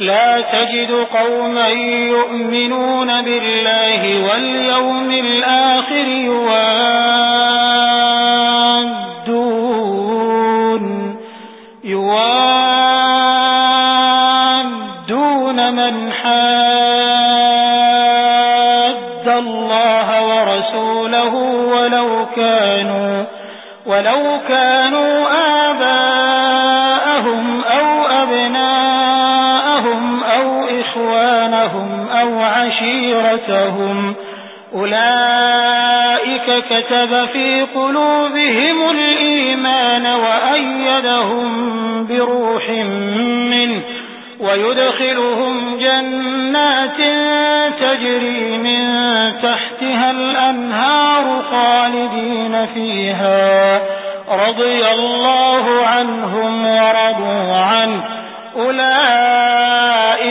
لا تجد قوما يؤمنون بالله واليوم الآخر يوادون يوادون من حاد الله ورسوله ولو كانوا ولو كانوا آباءهم أو عشيرتهم أولئك كتب في قلوبهم الإيمان وأيدهم بروح منه ويدخلهم جنات تجري من تحتها الأنهار خالدين فيها. رضي الله عنهم.